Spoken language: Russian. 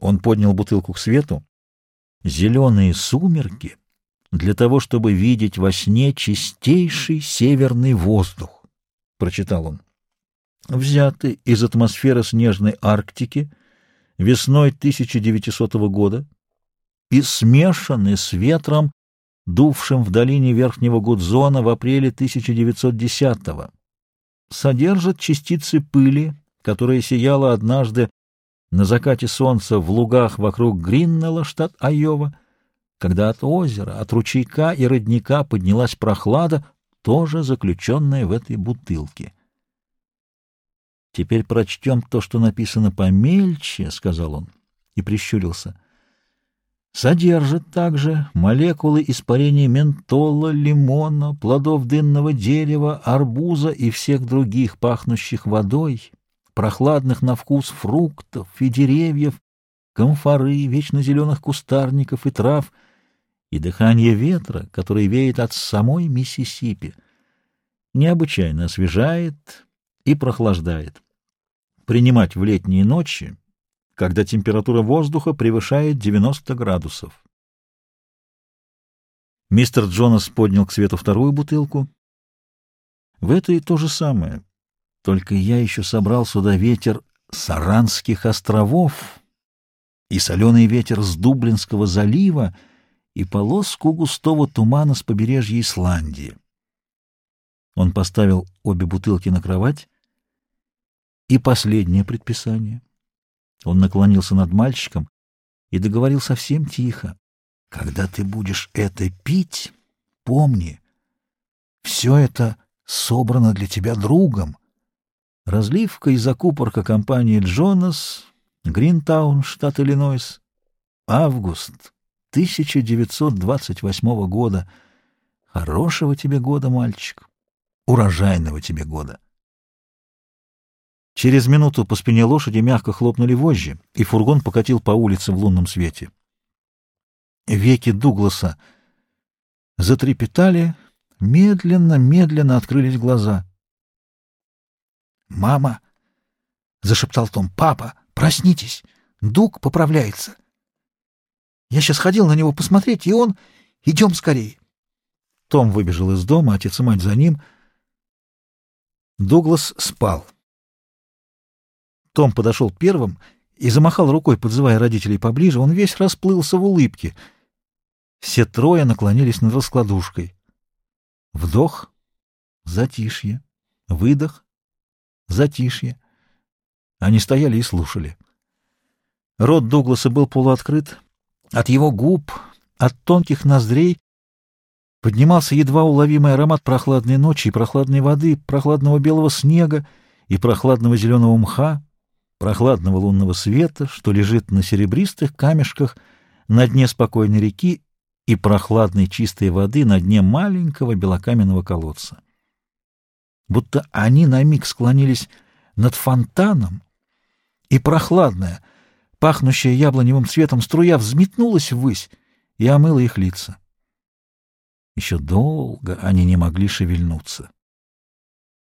Он поднял бутылку к свету. «Зеленые сумерки для того, чтобы видеть во сне чистейший северный воздух», — прочитал он. «Взяты из атмосферы снежной Арктики весной 1900 года и смешаны с ветром, дувшим в долине Верхнего Гудзона в апреле 1910 -го. Содержат частицы пыли, которая сияла однажды на закате солнца в лугах вокруг Гриннелла, штат Айова, когда от озера, от ручейка и родника поднялась прохлада, тоже заключенная в этой бутылке. «Теперь прочтем то, что написано помельче», — сказал он и прищурился. «Содержит также молекулы испарения ментола, лимона, плодов дынного дерева, арбуза и всех других пахнущих водой, прохладных на вкус фруктов и деревьев, комфоры, вечно зеленых кустарников и трав, и дыхание ветра, который веет от самой Миссисипи, необычайно освежает и прохлаждает. Принимать в летние ночи, когда температура воздуха превышает 90 градусов. Мистер Джонас поднял к свету вторую бутылку. В этой то же самое. Только я еще собрал сюда ветер Саранских островов и соленый ветер с Дублинского залива и полоску густого тумана с побережья Исландии. Он поставил обе бутылки на кровать. И последнее предписание. Он наклонился над мальчиком и договорил совсем тихо. «Когда ты будешь это пить, помни, все это собрано для тебя другом, Разливка и закупорка компании «Джонас», Гринтаун, штат Иллинойс. Август 1928 года. Хорошего тебе года, мальчик. Урожайного тебе года. Через минуту по спине лошади мягко хлопнули вожжи, и фургон покатил по улице в лунном свете. Веки Дугласа затрепетали, медленно-медленно открылись глаза — «Мама!» — зашептал Том. «Папа, проснитесь! Дуг поправляется!» «Я сейчас ходил на него посмотреть, и он... Идем скорее!» Том выбежал из дома, отец и мать за ним. Дуглас спал. Том подошел первым и замахал рукой, подзывая родителей поближе. Он весь расплылся в улыбке. Все трое наклонились над раскладушкой. Вдох, затишье, выдох, Затишье. Они стояли и слушали. Рот Дугласа был полуоткрыт. От его губ, от тонких ноздрей поднимался едва уловимый аромат прохладной ночи и прохладной воды, прохладного белого снега и прохладного зеленого мха, прохладного лунного света, что лежит на серебристых камешках на дне спокойной реки и прохладной чистой воды на дне маленького белокаменного колодца будто они на миг склонились над фонтаном, и прохладная, пахнущая яблоневым цветом струя взметнулась ввысь и омыла их лица. Еще долго они не могли шевельнуться.